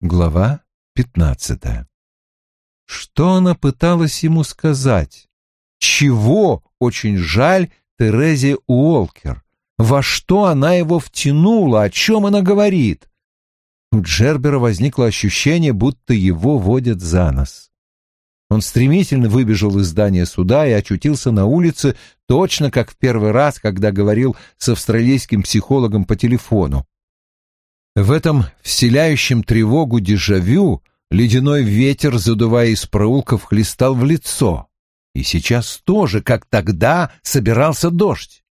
Глава пятнадцатая. Что она пыталась ему сказать? Чего очень жаль Терезе Уолкер? Во что она его втянула? О чем она говорит? У Джербера возникло ощущение, будто его водят за нос. Он стремительно выбежал из здания суда и очутился на улице, точно как в первый раз, когда говорил с австралийским психологом по телефону. В этом вселяющем тревогу дежавю ледяной ветер, задувая из проулков, хлестал в лицо. И сейчас тоже, как тогда, собирался дождь.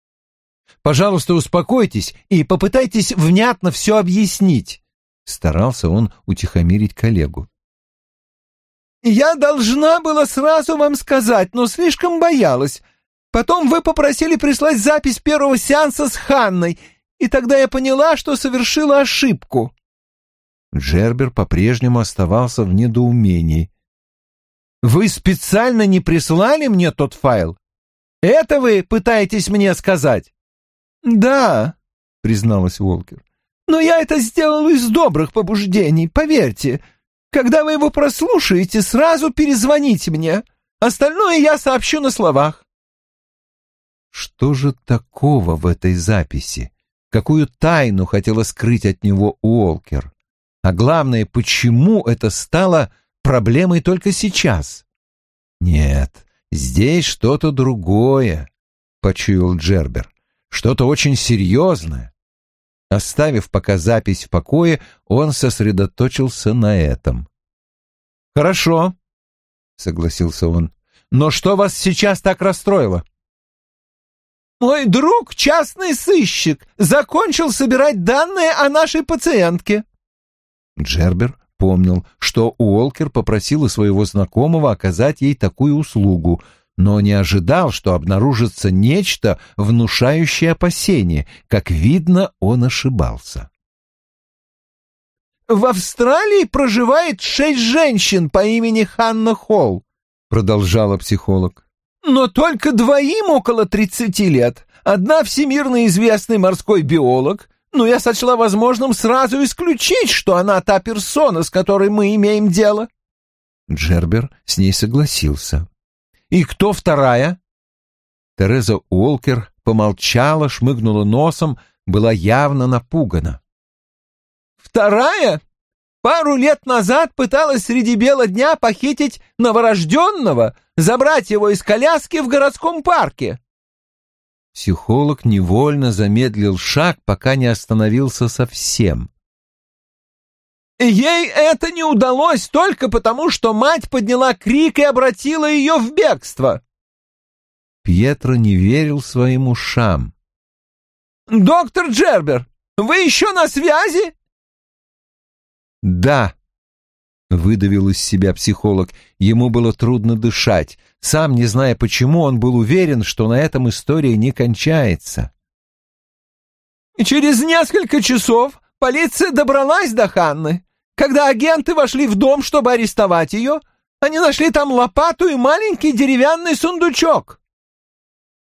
«Пожалуйста, успокойтесь и попытайтесь внятно все объяснить», — старался он утихомирить коллегу. «Я должна была сразу вам сказать, но слишком боялась. Потом вы попросили прислать запись первого сеанса с Ханной, и тогда я поняла, что совершила ошибку». Джербер по-прежнему оставался в недоумении. «Вы специально не прислали мне тот файл? Это вы пытаетесь мне сказать?» «Да», — призналась Волкер. «Но я это сделала из добрых побуждений, поверьте. Когда вы его прослушаете, сразу перезвоните мне. Остальное я сообщу на словах. Что же такого в этой записи? Какую тайну хотела скрыть от него Уолкер? А главное, почему это стало проблемой только сейчас? Нет, здесь что-то другое, почуял Джербер. Что-то очень серьезное. Оставив пока запись в покое, он сосредоточился на этом. «Хорошо», — согласился он. «Но что вас сейчас так расстроило?» «Мой друг, частный сыщик, закончил собирать данные о нашей пациентке». Джербер помнил, что Уолкер попросила своего знакомого оказать ей такую услугу — но не ожидал, что обнаружится нечто, внушающее опасение. Как видно, он ошибался. «В Австралии проживает шесть женщин по имени Ханна Холл», — продолжала психолог. «Но только двоим около тридцати лет. Одна всемирно известный морской биолог, но я сочла возможным сразу исключить, что она та персона, с которой мы имеем дело». Джербер с ней согласился. «И кто вторая?» Тереза Уолкер помолчала, шмыгнула носом, была явно напугана. «Вторая? Пару лет назад пыталась среди бела дня похитить новорожденного, забрать его из коляски в городском парке». Психолог невольно замедлил шаг, пока не остановился совсем. Ей это не удалось только потому, что мать подняла крик и обратила ее в бегство. Пьетро не верил своим ушам. «Доктор Джербер, вы еще на связи?» «Да», — выдавил из себя психолог. Ему было трудно дышать. Сам, не зная почему, он был уверен, что на этом история не кончается. «Через несколько часов полиция добралась до Ханны. Когда агенты вошли в дом, чтобы арестовать ее, они нашли там лопату и маленький деревянный сундучок.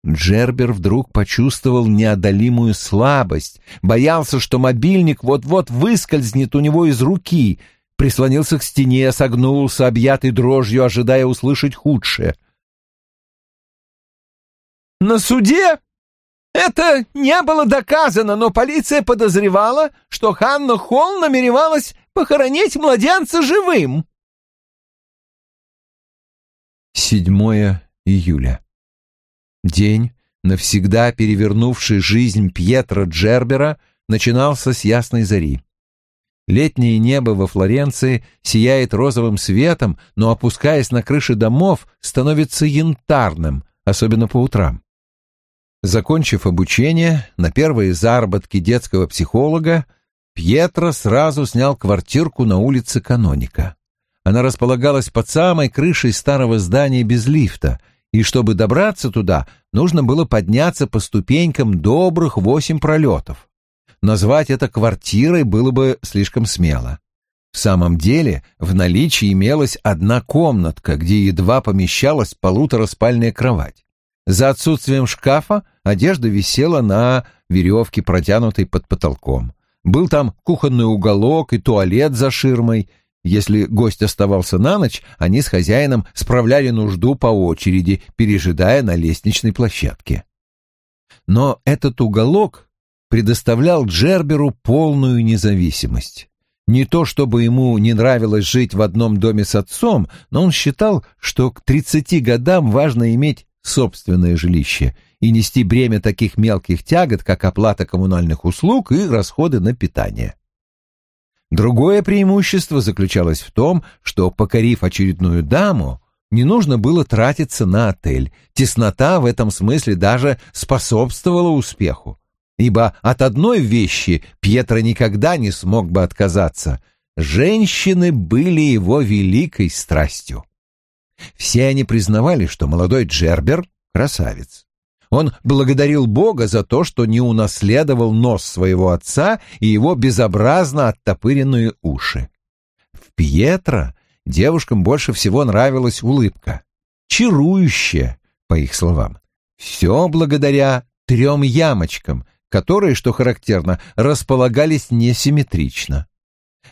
Джербер вдруг почувствовал неодолимую слабость, боялся, что мобильник вот-вот выскользнет у него из руки, прислонился к стене, согнулся, объятый дрожью, ожидая услышать худшее. «На суде это не было доказано, но полиция подозревала, что Ханна Холл намеревалась похоронить младенца живым. 7 июля. День, навсегда перевернувший жизнь Пьетро Джербера, начинался с ясной зари. Летнее небо во Флоренции сияет розовым светом, но, опускаясь на крыши домов, становится янтарным, особенно по утрам. Закончив обучение, на первые заработки детского психолога, Пьетро сразу снял квартирку на улице Каноника. Она располагалась под самой крышей старого здания без лифта, и чтобы добраться туда, нужно было подняться по ступенькам добрых восемь пролетов. Назвать это квартирой было бы слишком смело. В самом деле в наличии имелась одна комнатка, где едва помещалась полутораспальная кровать. За отсутствием шкафа одежда висела на веревке, протянутой под потолком. Был там кухонный уголок и туалет за ширмой. Если гость оставался на ночь, они с хозяином справляли нужду по очереди, пережидая на лестничной площадке. Но этот уголок предоставлял Джерберу полную независимость. Не то чтобы ему не нравилось жить в одном доме с отцом, но он считал, что к тридцати годам важно иметь собственное жилище и нести бремя таких мелких тягот, как оплата коммунальных услуг и расходы на питание. Другое преимущество заключалось в том, что, покорив очередную даму, не нужно было тратиться на отель. Теснота в этом смысле даже способствовала успеху ибо от одной вещи Пьетро никогда не смог бы отказаться. Женщины были его великой страстью. Все они признавали, что молодой Джербер — красавец. Он благодарил Бога за то, что не унаследовал нос своего отца и его безобразно оттопыренные уши. В Пьетро девушкам больше всего нравилась улыбка. Чарующая, по их словам. Все благодаря трем ямочкам, которые, что характерно, располагались несимметрично.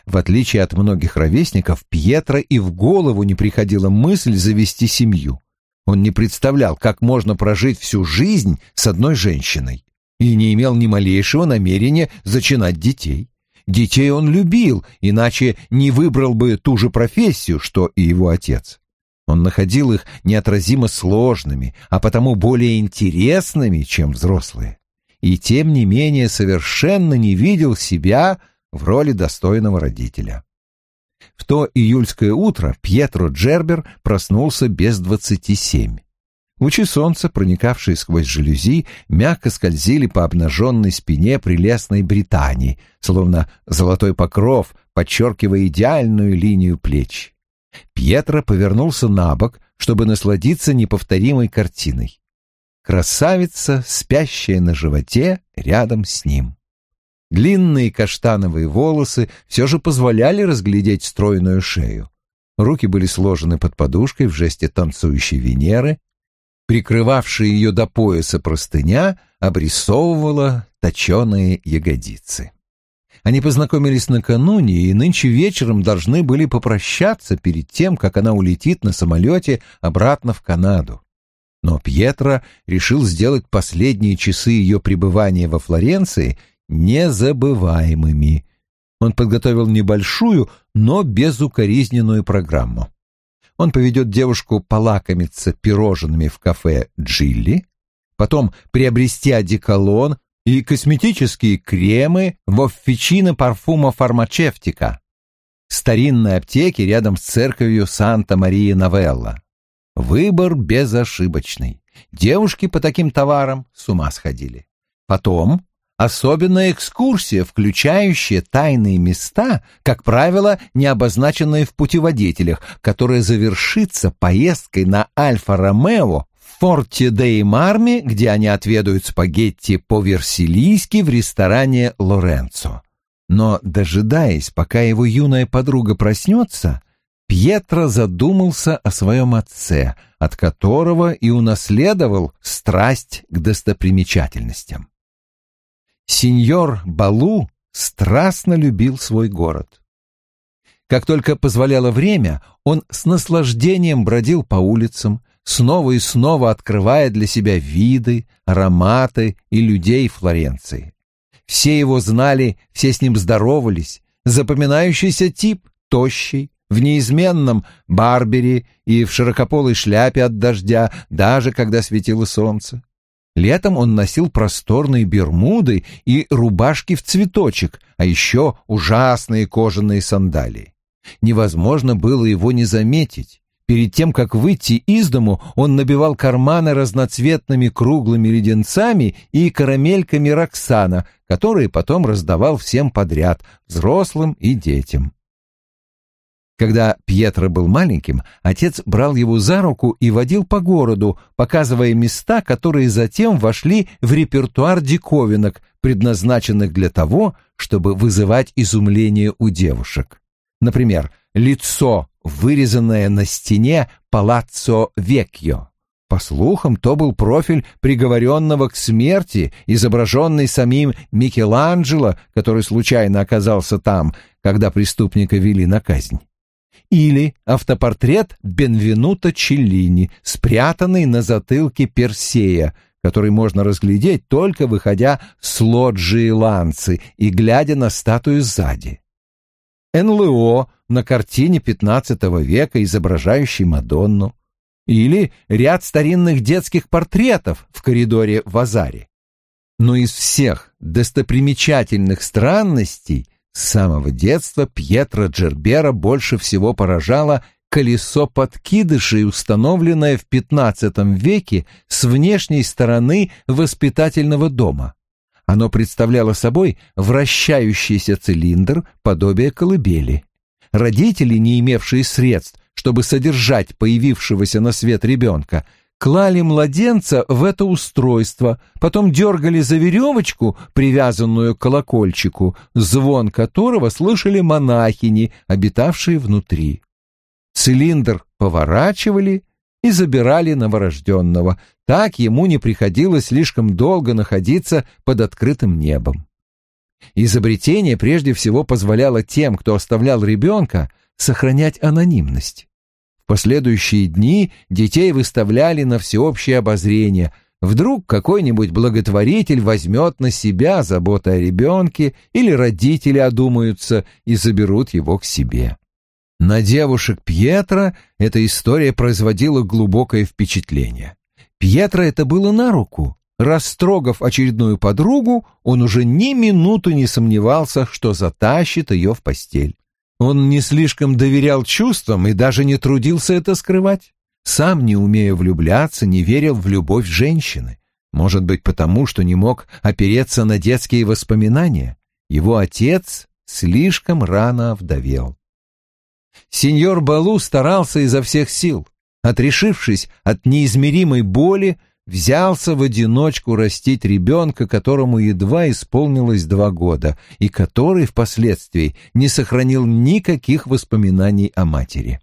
В отличие от многих ровесников, Пьетро и в голову не приходила мысль завести семью. Он не представлял, как можно прожить всю жизнь с одной женщиной, и не имел ни малейшего намерения зачинать детей. Детей он любил, иначе не выбрал бы ту же профессию, что и его отец. Он находил их неотразимо сложными, а потому более интересными, чем взрослые и тем не менее совершенно не видел себя в роли достойного родителя. В то июльское утро Пьетро Джербер проснулся без двадцати семь. Лучи солнца, проникавшие сквозь жалюзи, мягко скользили по обнаженной спине прелестной Британии, словно золотой покров, подчеркивая идеальную линию плеч. Пьетро повернулся на бок, чтобы насладиться неповторимой картиной красавица, спящая на животе рядом с ним. Длинные каштановые волосы все же позволяли разглядеть стройную шею. Руки были сложены под подушкой в жесте танцующей Венеры. Прикрывавшая ее до пояса простыня обрисовывала точеные ягодицы. Они познакомились накануне и нынче вечером должны были попрощаться перед тем, как она улетит на самолете обратно в Канаду. Но Пьетро решил сделать последние часы ее пребывания во Флоренции незабываемыми. Он подготовил небольшую, но безукоризненную программу. Он поведет девушку полакомиться пирожными в кафе «Джилли», потом приобрести одеколон и косметические кремы в оффичино парфума фармацевтика, старинной аптеке рядом с церковью Санта-Мария-Новелла. Выбор безошибочный. Девушки по таким товарам с ума сходили. Потом особенная экскурсия, включающая тайные места, как правило, не обозначенные в путеводителях, которая завершится поездкой на Альфа-Ромео в форте де Марме, где они отведают спагетти по-версилийски в ресторане Лоренцо. Но, дожидаясь, пока его юная подруга проснется, Пьетро задумался о своем отце, от которого и унаследовал страсть к достопримечательностям. Сеньор Балу страстно любил свой город. Как только позволяло время, он с наслаждением бродил по улицам, снова и снова открывая для себя виды, ароматы и людей Флоренции. Все его знали, все с ним здоровались, запоминающийся тип, тощий, в неизменном барбере и в широкополой шляпе от дождя, даже когда светило солнце. Летом он носил просторные бермуды и рубашки в цветочек, а еще ужасные кожаные сандалии. Невозможно было его не заметить. Перед тем, как выйти из дому, он набивал карманы разноцветными круглыми леденцами и карамельками Роксана, которые потом раздавал всем подряд, взрослым и детям. Когда Пьетро был маленьким, отец брал его за руку и водил по городу, показывая места, которые затем вошли в репертуар диковинок, предназначенных для того, чтобы вызывать изумление у девушек. Например, лицо, вырезанное на стене Палаццо Векьо, По слухам, то был профиль приговоренного к смерти, изображенный самим Микеланджело, который случайно оказался там, когда преступника вели на казнь. Или автопортрет Бенвенуто Челлини, спрятанный на затылке Персея, который можно разглядеть только выходя с лоджии Ланцы и глядя на статую сзади. НЛО на картине XV века, изображающей Мадонну или ряд старинных детских портретов в коридоре в Азаре. Но из всех достопримечательных странностей с самого детства Пьетро Джербера больше всего поражало колесо подкидышей, установленное в XV веке с внешней стороны воспитательного дома. Оно представляло собой вращающийся цилиндр, подобие колыбели. Родители, не имевшие средств, чтобы содержать появившегося на свет ребенка, клали младенца в это устройство, потом дергали за веревочку, привязанную к колокольчику, звон которого слышали монахини, обитавшие внутри. Цилиндр поворачивали и забирали новорожденного. Так ему не приходилось слишком долго находиться под открытым небом. Изобретение прежде всего позволяло тем, кто оставлял ребенка, сохранять анонимность. Последующие дни детей выставляли на всеобщее обозрение. Вдруг какой-нибудь благотворитель возьмет на себя заботу о ребенке или родители одумаются и заберут его к себе. На девушек Пьетро эта история производила глубокое впечатление. Пьетро это было на руку. Растрогав очередную подругу, он уже ни минуты не сомневался, что затащит ее в постель. Он не слишком доверял чувствам и даже не трудился это скрывать. Сам, не умея влюбляться, не верил в любовь женщины. Может быть, потому, что не мог опереться на детские воспоминания. Его отец слишком рано овдовел. Сеньор Балу старался изо всех сил. Отрешившись от неизмеримой боли, взялся в одиночку растить ребенка, которому едва исполнилось два года, и который впоследствии не сохранил никаких воспоминаний о матери.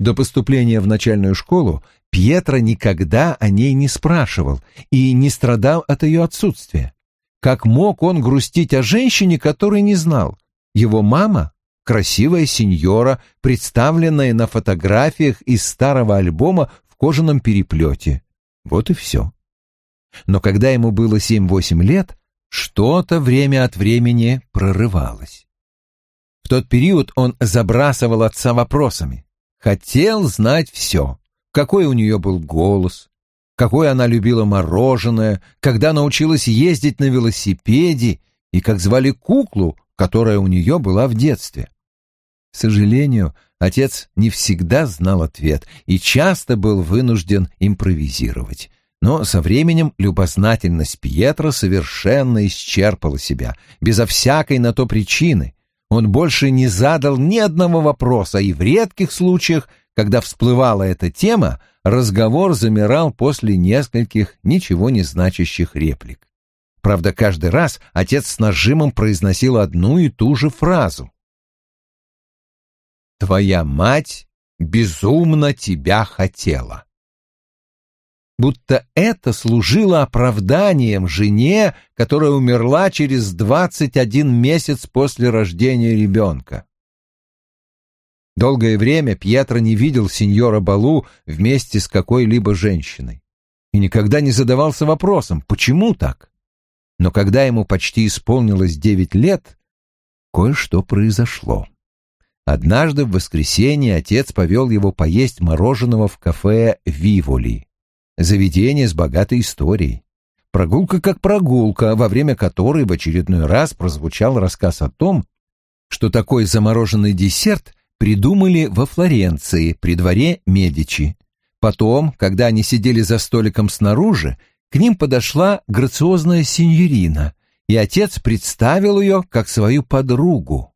До поступления в начальную школу Пьетро никогда о ней не спрашивал и не страдал от ее отсутствия. Как мог он грустить о женщине, которой не знал? Его мама — красивая сеньора, представленная на фотографиях из старого альбома в кожаном переплете. Вот и все. Но когда ему было семь-восемь лет, что-то время от времени прорывалось. В тот период он забрасывал отца вопросами. Хотел знать все. Какой у нее был голос, какой она любила мороженое, когда научилась ездить на велосипеде и как звали куклу, которая у нее была в детстве. К сожалению, отец не всегда знал ответ и часто был вынужден импровизировать. Но со временем любознательность Пьетро совершенно исчерпала себя, безо всякой на то причины. Он больше не задал ни одного вопроса, и в редких случаях, когда всплывала эта тема, разговор замирал после нескольких ничего не значащих реплик. Правда, каждый раз отец с нажимом произносил одну и ту же фразу. Твоя мать безумно тебя хотела. Будто это служило оправданием жене, которая умерла через двадцать один месяц после рождения ребенка. Долгое время Пьетро не видел сеньора Балу вместе с какой-либо женщиной и никогда не задавался вопросом, почему так. Но когда ему почти исполнилось девять лет, кое-что произошло. Однажды в воскресенье отец повел его поесть мороженого в кафе «Виволи». Заведение с богатой историей. Прогулка как прогулка, во время которой в очередной раз прозвучал рассказ о том, что такой замороженный десерт придумали во Флоренции при дворе Медичи. Потом, когда они сидели за столиком снаружи, к ним подошла грациозная синьорина, и отец представил ее как свою подругу.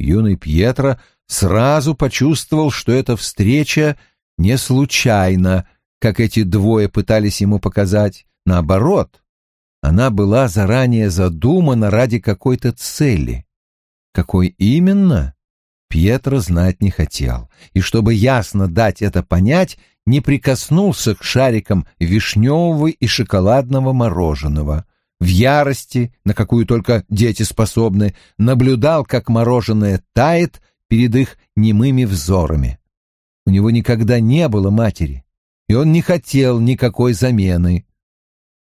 Юный Пьетро сразу почувствовал, что эта встреча не случайна, как эти двое пытались ему показать. Наоборот, она была заранее задумана ради какой-то цели. Какой именно? Пьетро знать не хотел, и чтобы ясно дать это понять, не прикоснулся к шарикам вишневого и шоколадного мороженого. В ярости, на какую только дети способны, наблюдал, как мороженое тает перед их немыми взорами. У него никогда не было матери, и он не хотел никакой замены.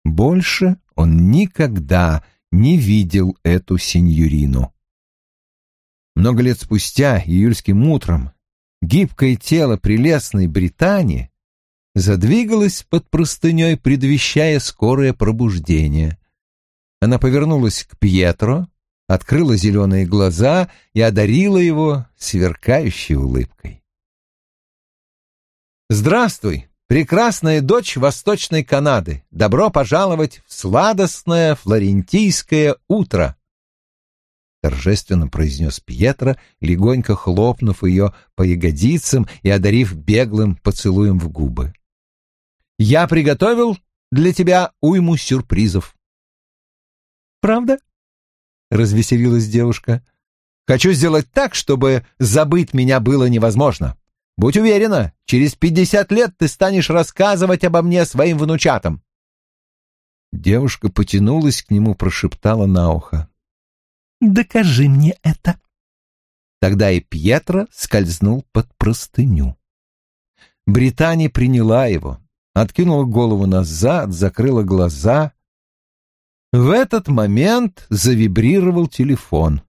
Больше он никогда не видел эту сеньорину. Много лет спустя, июльским утром, гибкое тело прелестной Британии задвигалось под простыней, предвещая скорое пробуждение. Она повернулась к Пьетро, открыла зеленые глаза и одарила его сверкающей улыбкой. «Здравствуй, прекрасная дочь Восточной Канады! Добро пожаловать в сладостное флорентийское утро!» торжественно произнес Пьетро, легонько хлопнув ее по ягодицам и одарив беглым поцелуем в губы. «Я приготовил для тебя уйму сюрпризов». «Правда?» — развеселилась девушка. «Хочу сделать так, чтобы забыть меня было невозможно. Будь уверена, через пятьдесят лет ты станешь рассказывать обо мне своим внучатам». Девушка потянулась к нему, прошептала на ухо. Докажи мне это. Тогда и Пьетро скользнул под простыню. Британия приняла его, откинула голову назад, закрыла глаза. В этот момент завибрировал телефон.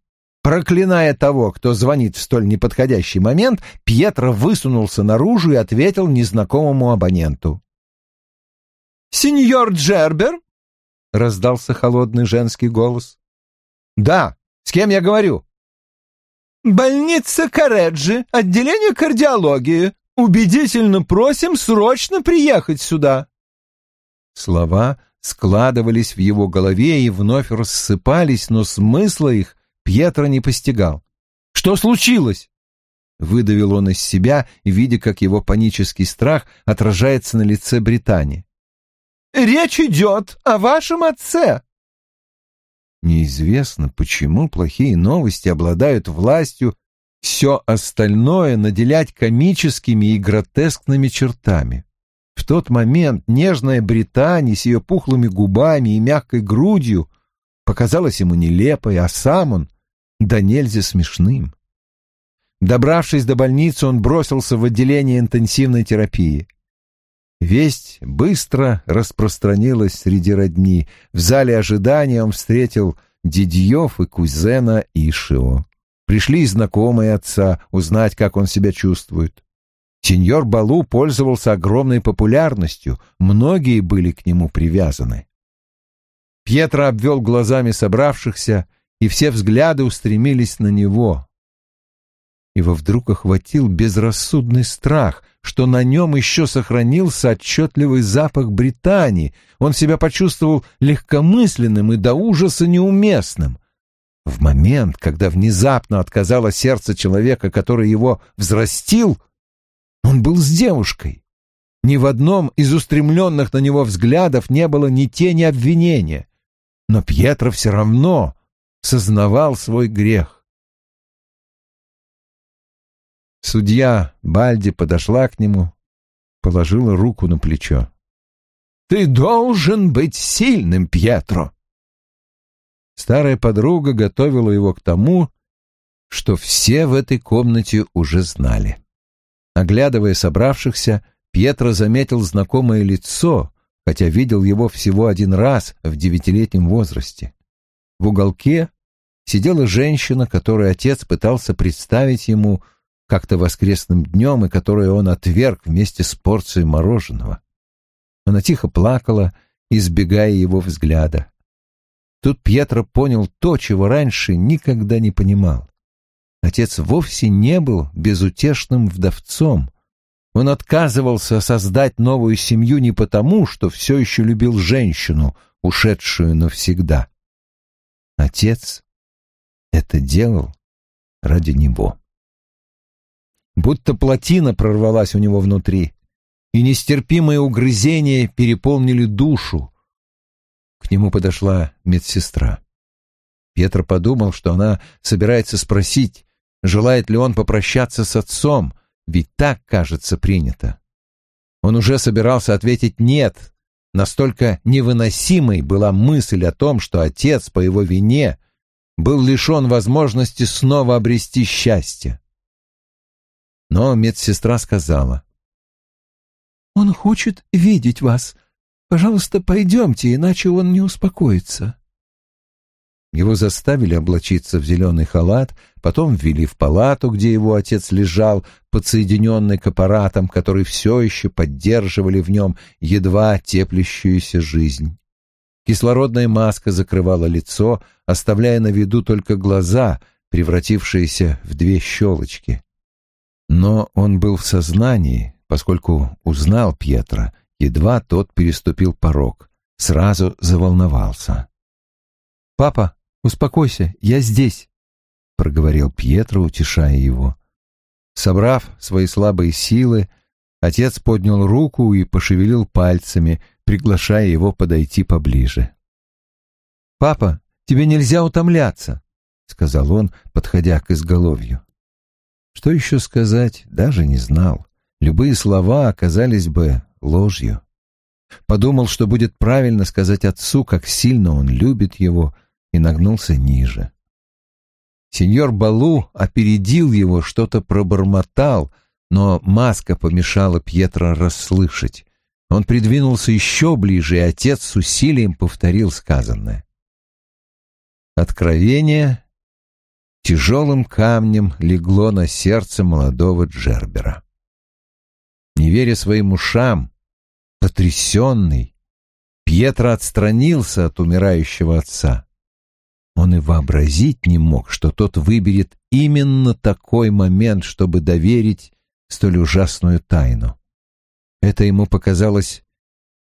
Проклиная того, кто звонит в столь неподходящий момент, Пьетро высунулся наружу и ответил незнакомому абоненту. «Сеньор Джербер?» — раздался холодный женский голос. «Да, с кем я говорю?» «Больница Кареджи, отделение кардиологии. Убедительно просим срочно приехать сюда». Слова складывались в его голове и вновь рассыпались, но смысла их Пьетро не постигал. «Что случилось?» Выдавил он из себя, видя, как его панический страх отражается на лице Британии. «Речь идет о вашем отце», Неизвестно, почему плохие новости обладают властью все остальное наделять комическими и гротескными чертами. В тот момент нежная Британия с ее пухлыми губами и мягкой грудью показалась ему нелепой, а сам он да нельзя смешным. Добравшись до больницы, он бросился в отделение интенсивной терапии. Весть быстро распространилась среди родни. В зале ожидания он встретил Дидьев и кузена Ишио. Пришли знакомые отца узнать, как он себя чувствует. Сеньор Балу пользовался огромной популярностью, многие были к нему привязаны. Пьетро обвел глазами собравшихся, и все взгляды устремились на него. Его вдруг охватил безрассудный страх, что на нем еще сохранился отчетливый запах Британии. Он себя почувствовал легкомысленным и до ужаса неуместным. В момент, когда внезапно отказало сердце человека, который его взрастил, он был с девушкой. Ни в одном из устремленных на него взглядов не было ни тени обвинения. Но Пьетро все равно сознавал свой грех. Судья Бальди подошла к нему, положила руку на плечо. «Ты должен быть сильным, Пьетро!» Старая подруга готовила его к тому, что все в этой комнате уже знали. Оглядывая собравшихся, Пьетро заметил знакомое лицо, хотя видел его всего один раз в девятилетнем возрасте. В уголке сидела женщина, которую отец пытался представить ему как-то воскресным днем и которое он отверг вместе с порцией мороженого. Она тихо плакала, избегая его взгляда. Тут Пьетро понял то, чего раньше никогда не понимал. Отец вовсе не был безутешным вдовцом. Он отказывался создать новую семью не потому, что все еще любил женщину, ушедшую навсегда. Отец это делал ради него будто плотина прорвалась у него внутри, и нестерпимые угрызения переполнили душу. К нему подошла медсестра. Петр подумал, что она собирается спросить, желает ли он попрощаться с отцом, ведь так, кажется, принято. Он уже собирался ответить «нет», настолько невыносимой была мысль о том, что отец по его вине был лишен возможности снова обрести счастье. Но медсестра сказала. «Он хочет видеть вас. Пожалуйста, пойдемте, иначе он не успокоится». Его заставили облачиться в зеленый халат, потом ввели в палату, где его отец лежал, подсоединенный к аппаратам, которые все еще поддерживали в нем едва теплящуюся жизнь. Кислородная маска закрывала лицо, оставляя на виду только глаза, превратившиеся в две щелочки. Но он был в сознании, поскольку узнал Пьетро, едва тот переступил порог, сразу заволновался. «Папа, успокойся, я здесь», — проговорил Пьетро, утешая его. Собрав свои слабые силы, отец поднял руку и пошевелил пальцами, приглашая его подойти поближе. «Папа, тебе нельзя утомляться», — сказал он, подходя к изголовью. Что еще сказать, даже не знал. Любые слова оказались бы ложью. Подумал, что будет правильно сказать отцу, как сильно он любит его, и нагнулся ниже. Сеньор Балу опередил его, что-то пробормотал, но маска помешала Пьетро расслышать. Он придвинулся еще ближе, и отец с усилием повторил сказанное. Откровение тяжелым камнем легло на сердце молодого Джербера. Не веря своим ушам, потрясенный, Пьетро отстранился от умирающего отца. Он и вообразить не мог, что тот выберет именно такой момент, чтобы доверить столь ужасную тайну. Это ему показалось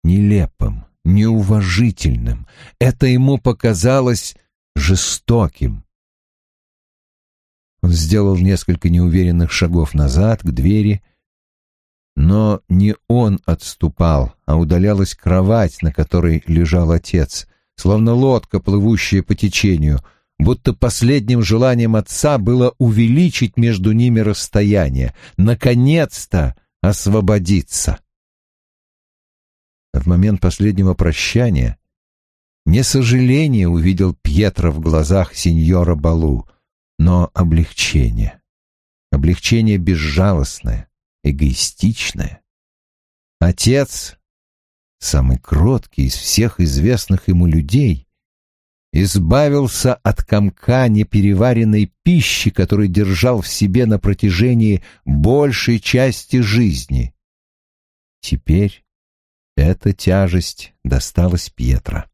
нелепым, неуважительным. Это ему показалось жестоким. Он сделал несколько неуверенных шагов назад к двери, но не он отступал, а удалялась кровать, на которой лежал отец, словно лодка, плывущая по течению, будто последним желанием отца было увеличить между ними расстояние, наконец-то освободиться. В момент последнего прощания не сожаление увидел Пьетро в глазах сеньора Балу, но облегчение. Облегчение безжалостное, эгоистичное. Отец, самый кроткий из всех известных ему людей, избавился от комка непереваренной пищи, который держал в себе на протяжении большей части жизни. Теперь эта тяжесть досталась Пьетро.